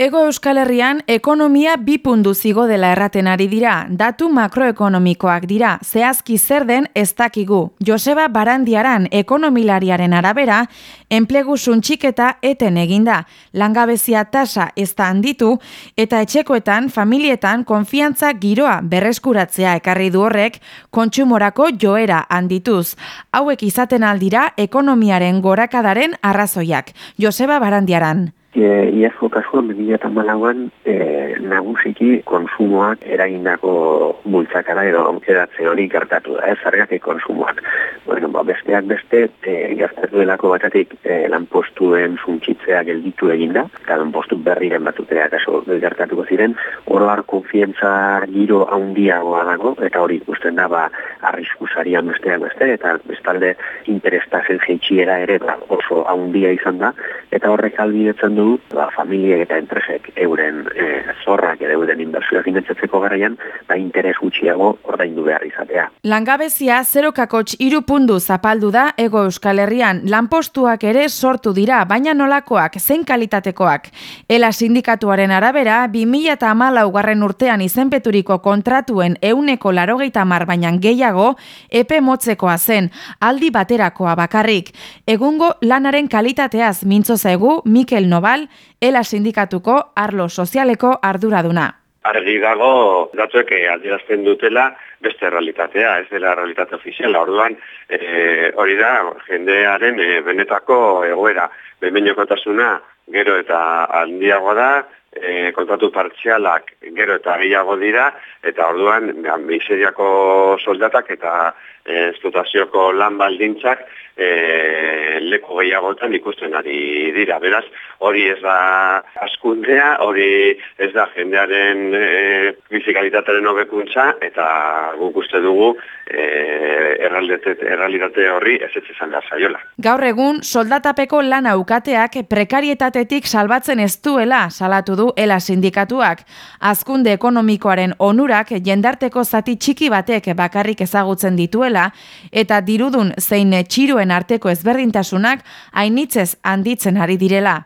Ego Euskal Herrian ekonomia bi pundu zigo dela erraten ari dira, datu makroekonomikoak dira, zehazki zer den ez dakigu. Joseba Barandiaran ekonomilariaren arabera, enplegu suntxiketa eten eginda, langabezia tasa ez da handitu, eta etxekoetan, familietan, konfiantza giroa berreskuratzea ekarri du horrek, kontsumorako joera handituz. Hauek izaten aldira ekonomiaren gorakadaren arrazoiak. Joseba Barandiaran. E, Iazko kasuan, 2008an, e, nagusiki konsumoak eragindako bultzakara edo edatze hori gertatu da, ez zargak konsumoak. Bueno, ba, besteak beste, e, gertatu delako batatik e, lanpostuen zuntxitzea gelditu eginda, eta lanpostu berriren batutea eta so, gertatuko ziren, oroar konfientza giro haundiagoa dago, eta hori ikusten da, ba, arrisku zarian besteak beste, eta bestalde interestazen jeitxiera ere ba, oso haundia izan da, eta horrek albidetzen du ba, familiek eta enpresek euren e, euren inbertsioak inentzatzeko garaian, ba, interes gutxiago ordaindu behar izatea. Langabezia zerokakotx irupundu zapaldu da ego euskal herrian, lanpostuak ere sortu dira, baina nolakoak, zein kalitatekoak. Ela sindikatuaren arabera, 2000 eta garren urtean izenpeturiko kontratuen euneko larogeita mar baina gehiago, epe motzekoa zen, aldi baterakoa bakarrik. Egungo lanaren kalitateaz mintzo zaigu Mikel Nobal, ela sindikatuko arlo sozialeko arduraduna. Argi dago datuek adierazten dutela beste realitatea, ez dela realitate ofiziala. Orduan, e, hori da, jendearen e, benetako egoera. Bemeniokotasuna gero eta handiago da, e, kontratu partzialak gero eta gehiago dira, eta orduan, miseriako soldatak eta e, estutazioko lan baldintzak e, leku gehiagotan ikusten ari dira. Beraz, hori ez da askundea, hori ez da jendearen e, fizikalitatearen hobekuntza eta guk uste dugu e, errealitate horri ez ez izan da zaiola. Gaur egun, soldatapeko lan aukateak prekarietatetik salbatzen ez duela salatu ela sindikatuak. Azkunde ekonomikoaren onurak jendarteko zati txiki batek bakarrik ezagutzen dituela eta dirudun zein txiruen arteko ezberdintasunak hainitzez handitzen ari direla.